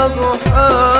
على ضحاها